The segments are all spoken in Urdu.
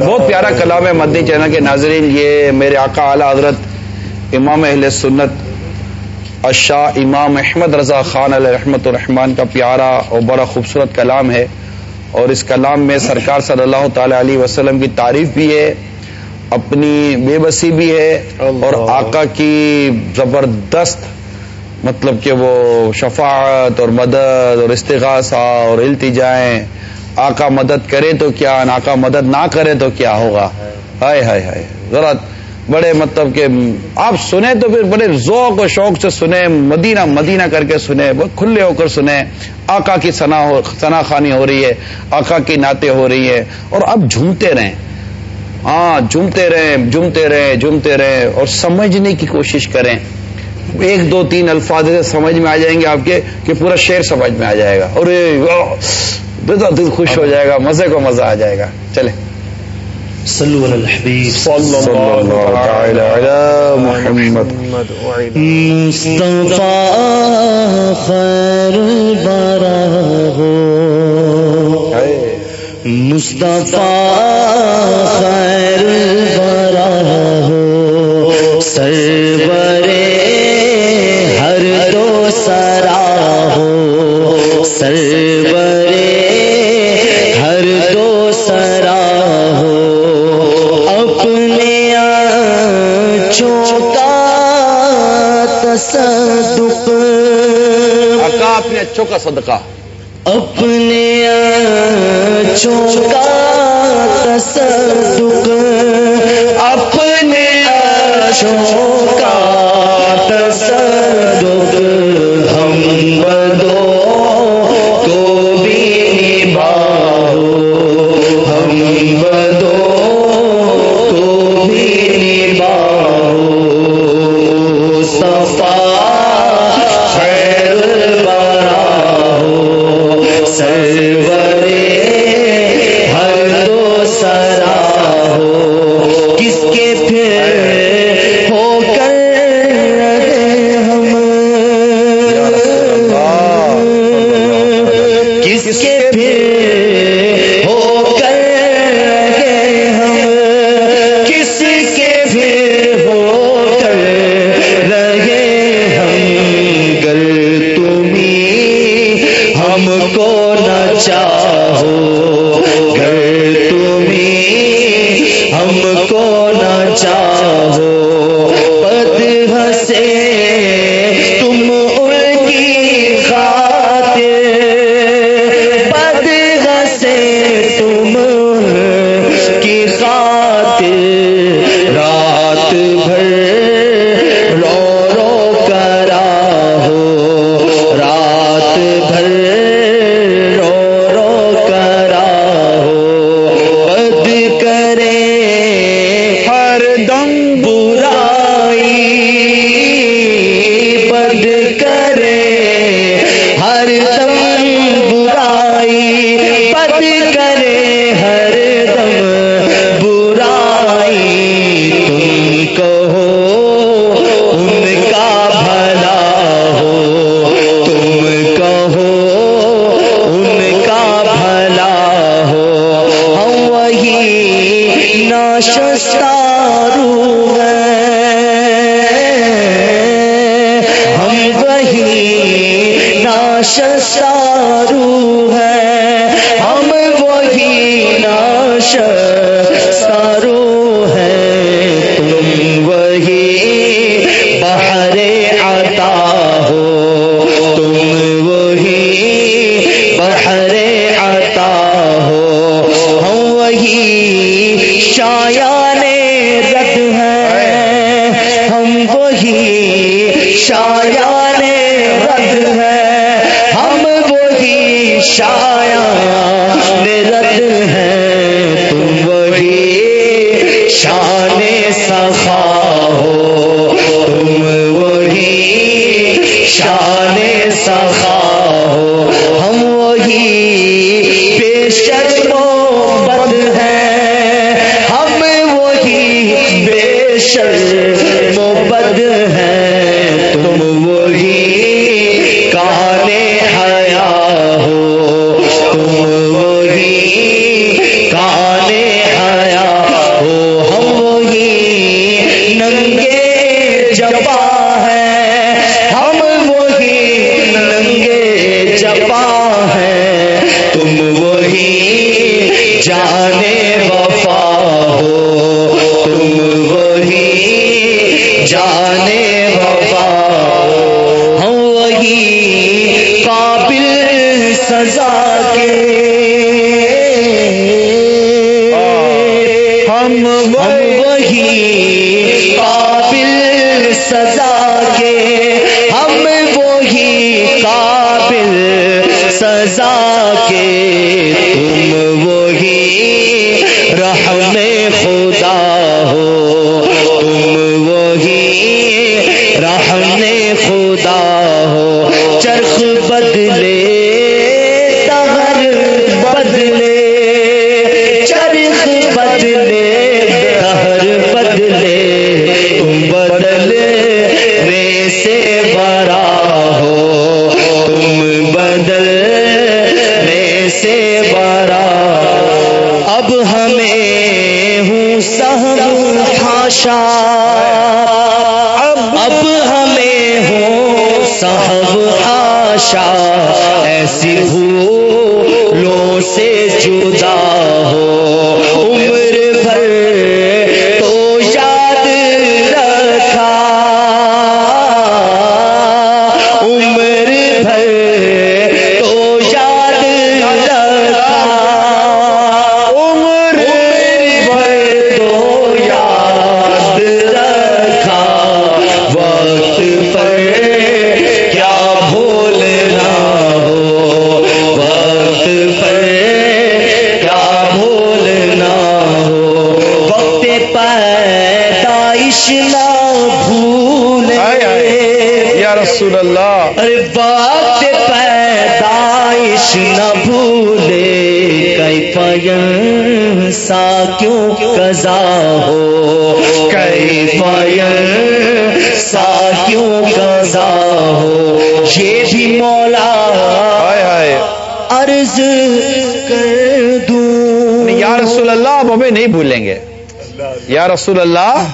بہت پیارا کلام ہے مدنی چینل کے ناظرین یہ میرے آقا اعلی حضرت امام اہل سنت اشاہ امام احمد رضا خان علیہ رحمت الرحمان کا پیارا اور بڑا خوبصورت کلام ہے اور اس کلام میں سرکار صلی اللہ تعالی علیہ وسلم کی تعریف بھی ہے اپنی بے بسی بھی ہے اور آقا کی زبردست مطلب کہ وہ شفاعت اور مدد اور استغاثہ اور التجائیں، آقا مدد کرے تو کیا آقا مدد نہ کرے تو کیا ہوگا؟ ہائے ہائے ہائے، ذرا بڑے مطلب کہ آپ سنیں تو پھر بڑے ذوق و شوق سے سنیں، مدینہ مدینہ کر کے سنیں بہت کھلے ہو کر سنیں، آقا کی سنا خانی ہو رہی ہے، آقا کی نعتیں ہو رہی ہے اور اب جھومتے رہیں۔ ہاں جھومتے رہیں جھومتے رہیں جھومتے رہیں اور سمجھنے کی کوشش کریں۔ ایک دو تین الفاظ سے سمجھ میں آ جائیں گے آپ کے کہ پورا شعر سمجھ میں آ جائے گا۔ اور دل خوش ہو جائے گا مزے کو مزہ آ جائے گا۔ چلے صلو علی الحبیب۔ صلی اللہ علی محمد۔ مصطفیٰ خیر البرا ہو مصطفیٰ خیر البرا ہو سرور آنچوں کا صدقہ۔ اپنے آنچوں کا تصدق عطا ہو۔ تم وہی بحر عطا ہو۔ ہم وہی شایان رد ہیں۔ ہم وہی شایان رد ہیں۔ ہم وہی شایان رد ہیں۔ شاہ چرخ ارے وقت پیدائش نہ بھولے کئی پین سا کیوں قضا ہو؟ کئی پین سا کیوں قضا ہو؟ یہ بھی مولا عرض کر دوں۔ یا رسول اللہ اب ہمیں نہیں بھولیں گے۔ یا رسول اللہ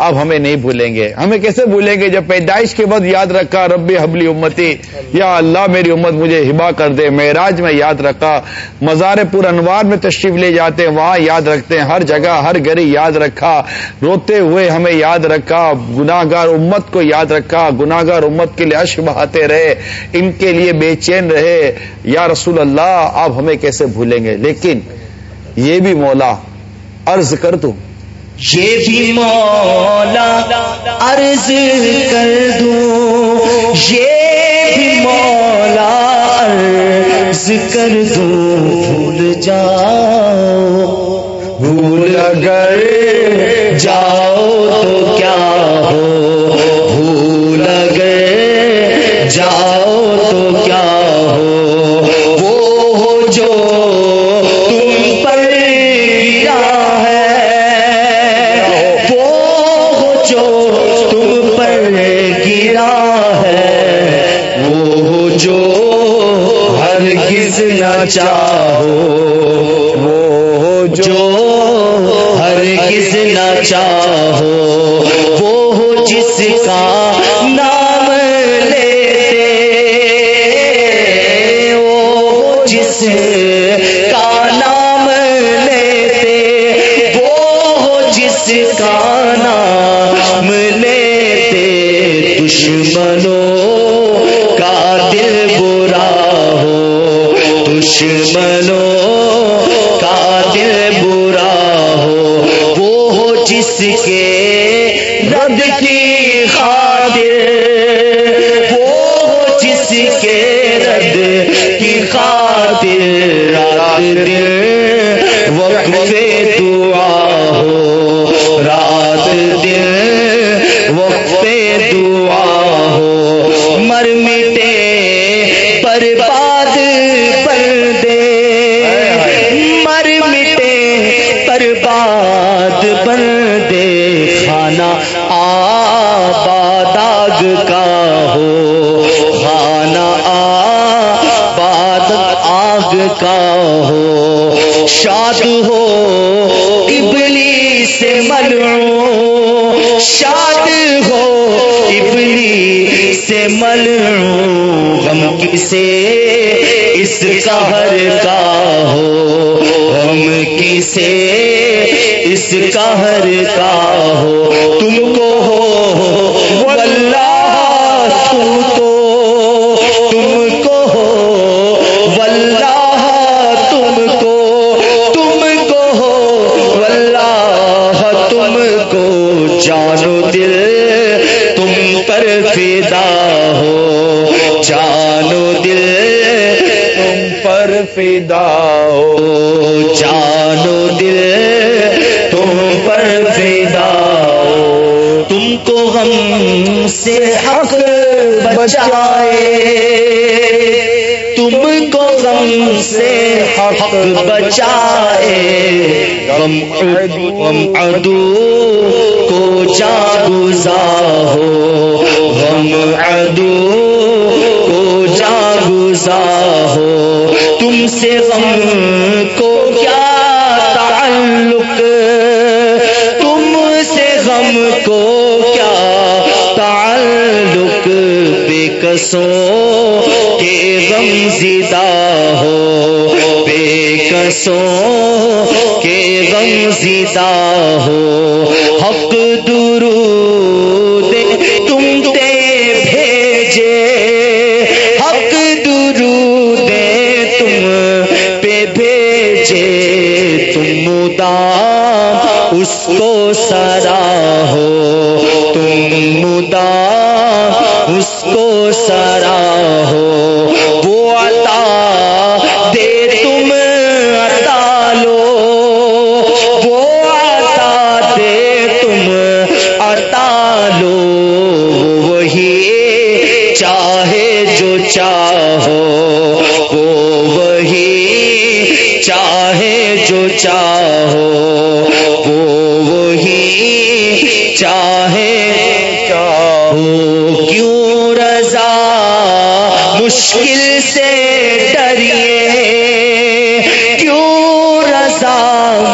اب ہمیں نہیں بھولیں گے۔ ہمیں کیسے بھولیں گے جب پیدائش کے بعد یاد رکھا، رب حبلی امتی، یا اللہ میری امت مجھے ہبا کر دے، معراج میں یاد رکھا۔ مزار پور انوار میں تشریف لے جاتے ہیں وہاں یاد رکھتے ہیں ہر جگہ ہر گھڑی یاد رکھا۔ روتے ہوئے ہمیں یاد رکھا گناہ گار امت کو یاد رکھا۔ گناہ گار امت کے لیے عش بہاتے رہے، ان کے لیے بے چین رہے۔ یا رسول اللہ، اب ہمیں کیسے بھولیں گے؟ لیکن یہ بھی مولا، عرض کر دوں یہ بھی مولا عرض کر دوں، یہ بھی مولا عرض کر دوں، بھول جاؤ، بھول اگر جاؤ تو شاد ہو ابلی سے ملوں غم کسے اس قہر کا ہو، غم کسے اس قہر کا ہو۔ تم کو دل تم پر فدا ہو۔ جانو دل تم پر فدا ہو۔ تم کو غم سے حق بچائے۔ تم کو غم سے حق بچائے۔ غم غم عدو کو جا گزا ہو غم عدو سے غم کو کیا تعلق؟ تم سے غم کو کیا تعلق؟ بے کسوں کے غم زدہ ہو، بے کسوں کے غم زدہ ہو۔ حق درود تم تے بھیجے سرا ہو تم مدا اس کو سرا ہو۔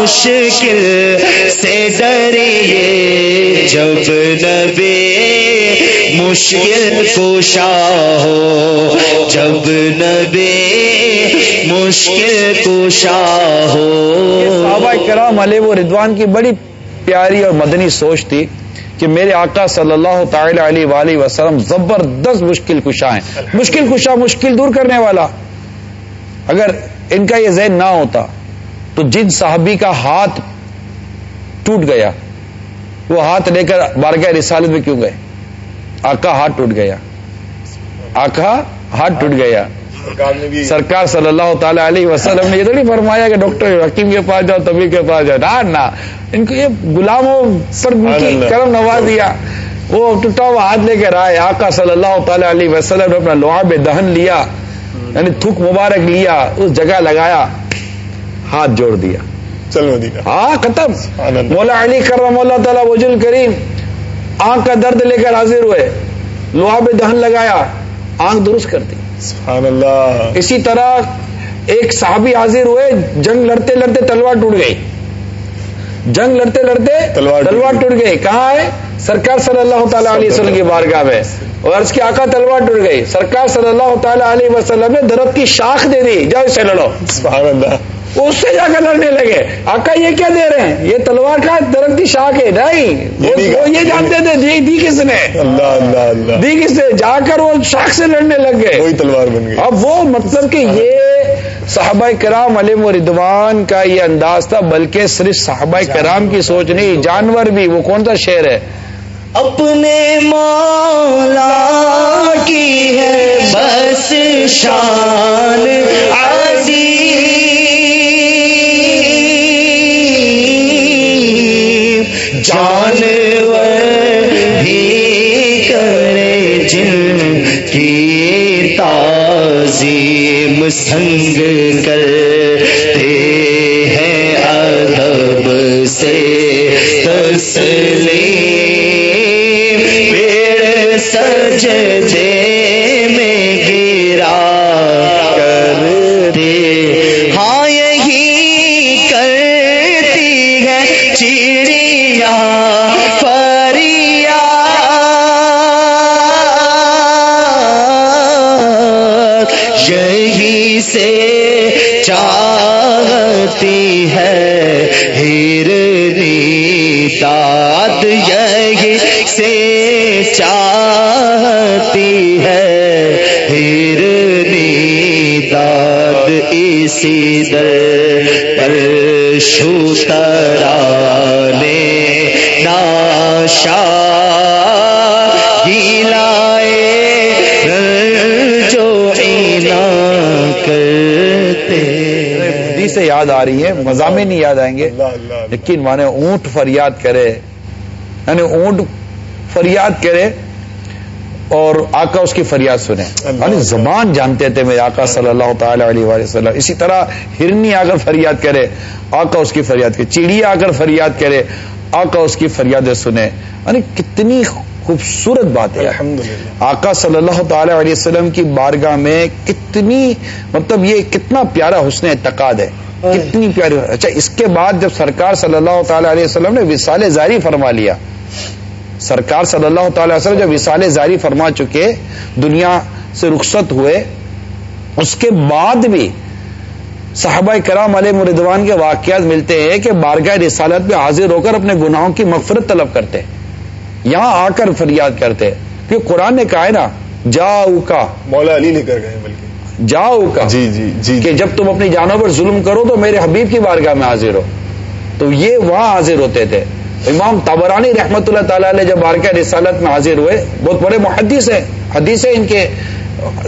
مشکل سے ڈریے۔ جب نبی مشکل کوشا ہو، جب نبی مشکل کوشا ہو۔ صحابہ کرام علیہ و ردوان کی بڑی پیاری اور مدنی سوچ تھی کہ میرے آقا صلی اللہ تعالی علیہ وآلہ وسلم زبردست مشکل کشا ہیں۔ مشکل کشا مشکل دور کرنے والا۔ اگر ان کا یہ ذہن نہ ہوتا تو جن صحابی کا ہاتھ ٹوٹ گیا وہ ہاتھ لے کر بارگاہ رسالت میں کیوں گئے؟ آقا ہاتھ ٹوٹ گیا۔ آقا ہاتھ ٹوٹ گیا۔ سرکار صلی اللہ تعالی علیہ وسلم نے یہ تو نہیں فرمایا کہ ڈاکٹر حکیم کے پاس جاؤ تبھی کے پاس جاؤ۔ نہ نہ۔ ان کو یہ غلاموں پر کرم نواز دیا۔ وہ ٹوٹا ہوا ہاتھ لے کر آئے۔ آقا صلی اللہ تعالی علیہ وسلم نے اپنا لعاب دہن لیا یعنی تھوک مبارک لیا اس جگہ لگایا۔ ہاتھ جوڑ دیا۔ چلو ہاں ختم۔ مولا علی کرم اللہ تعالیٰ وجل کریم آنکھ کا درد لے کر حاضر ہوئے۔ لعاب دہن لگایا۔ آنکھ درست کر دی۔ سبحان اللہ۔ اسی طرح ایک صحابی حاضر ہوئے۔ جنگ لڑتے لڑتے تلوار ٹوٹ گئی۔ جنگ لڑتے لڑتے تلوار ٹوٹ تلوار ٹوٹ گئی۔ کہاں ہے؟ سرکار صلی اللہ تعالی علیہ وسلم کی بارگاہ میں۔ اور عرض کی آقا تلوار ٹوٹ گئی۔ سرکار صلی اللہ تعالی علیہ وسلم نے درخت کی شاخ دے دی۔ جاؤ اسے لڑو۔ سبحان اللہ۔ وہ اس سے جا کر لڑنے لگے۔ آقا یہ کیا دے رہے ہیں؟ یہ تلوار کا درخت کی شاخ ہے۔ نہیں وہ یہ جانتے تھے دی, دی کس نے؟ اللہ اللہ اللہ۔ دی کس نے؟ جا کر وہ شاخ سے لڑنے لگ گئے۔ وہی تلوار بن گئی۔ اب وہ مطلب کہ یہ صحابہ کرام علیہ و ردوان کا یہ انداز تھا بلکہ صرف صحابہ کرام کی سوچ نہیں جانور بھی۔ وہ کون سا شعر ہے؟ اپنے مولا کی ہے بس شان عظیم۔ جانور بھی کرے جن کی تعظیم سنگ کرتے ہیں ادب سے تسلیم پیڑ سجدے داد اسی در پر شوترانے ناشا گیلائے جو اینا کرتے حدیث سے یاد آ رہی ہے مضامین نہیں یاد آئیں گے۔ لیکن مانے اونٹ فریاد کرے یعنی اونٹ فریاد کرے اور آقا اس کی فریاد یعنی زبان جانتے تھے میرے آقا صلی اللہ تعالی علیہ وسلم۔ اسی طرح ہرنی آ کر فریاد کرے آقا اس کی فریاد کرے۔ چڑیا آ کر فریاد کرے آقا اس کی فریادیں سنے یعنی کتنی خوبصورت بات ہے۔ آقا صلی اللہ تعالی علیہ وسلم کی بارگاہ میں کتنی مطلب یہ کتنا پیارا حسن اعتقاد ہے۔ کتنی پیاری۔ اچھا اس کے بعد جب سرکار صلی اللہ تعالی علیہ وسلم نے وصال زاری فرما لیا۔ سرکار صلی اللہ تعالی وسلم جب وصال زاری فرما چکے دنیا سے رخصت ہوئے اس کے بعد بھی صحابہ کرام علیہ مردوان کے واقعات ملتے ہیں کہ بارگاہ رسالت میں حاضر ہو کر اپنے گناہوں کی مغفرت طلب کرتے یہاں آ کر فریاد کرتے کیونکہ قرآن نے کہا ہے نا جاؤ کا مولا علی لے کر گئے بلکہ۔ جاؤ کا جی جی جی کہ جب تم اپنی جانوں پر ظلم کرو تو میرے حبیب کی بارگاہ میں حاضر ہو۔ تو یہ وہاں حاضر ہوتے تھے۔ امام تبرانی رحمت اللہ تعالی علیہ جب بارگاہ رسالت میں حاضر ہوئے بہت بڑے محدث ہیں حدیث ہیں ان کے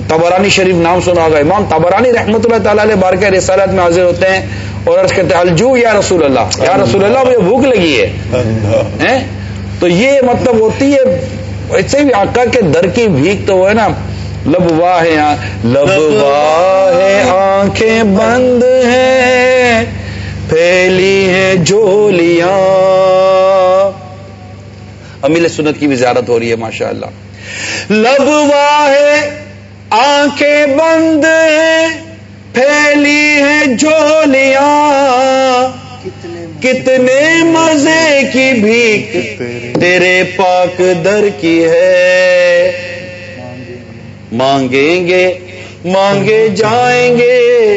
تبرانی شریف نام سنا ہوگا امام تبرانی رحمت اللہ تعالی علیہ بارگاہ رسالت میں حاضر ہوتے ہیں اور عرض کہتے ہیں الجو یا رسول اللہ؟ یا رسول اللہ مجھے بھوک لگی ہے؟ تو یہ مطلب ہوتی ہے ایسے بھی آقا کے در کی بھیک تو ہے نا لب واہ ہے لب واہ ہے آنکھیں بند ہیں پھیلی ہیں جولیاں امیل سنت کی بھی زیارت ہو رہی ہے ماشاء اللہ لب واہ آنکھیں بند ہیں، پھیلی ہیں جولیاں کتنے مزے کی بھیک تیرے پاک در کی ہے۔ مانگیں گے، مانگے جائیں گے،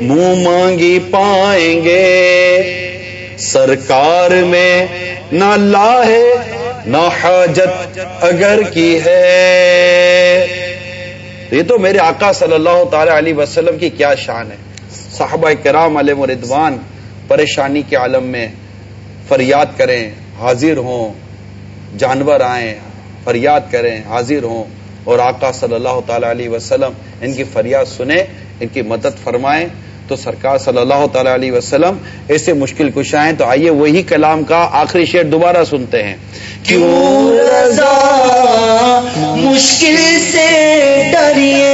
منہ مانگی پائیں گے۔ سرکار میں نہ لا نہ حاجت اگر کی ہے۔ یہ تو میرے آقا صلی اللہ تعالی علیہ وسلم کی کیا شان ہے۔ صحابہ کرام علیہ مردوان پریشانی کے عالم میں فریاد کریں، حاضر ہوں، جانور آئیں، فریاد کریں، حاضر ہوں۔ اور آقا صلی اللہ تعالی علیہ وسلم ان کی فریاد سنیں، ان کی مدد فرمائیں۔ تو سرکار صلی اللہ تعالی علیہ وسلم ایسے مشکل کشائیں تو آئیے وہی کلام کا آخری شعر دوبارہ سنتے ہیں۔ کیوں رضا مشکل سے ڈریے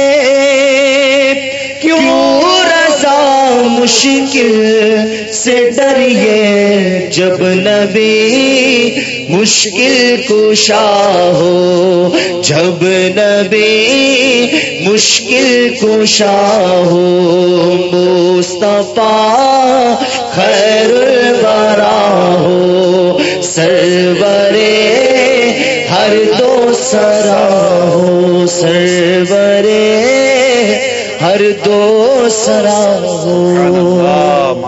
مشکل سے ڈریے جب نبی مشکل کشا ہو، جب نبی مشکل کشا ہو۔ مصطفیٰ خیر الورا ہو، سرورے ہر دو سرا ہو۔ سرورے ہر دو سرا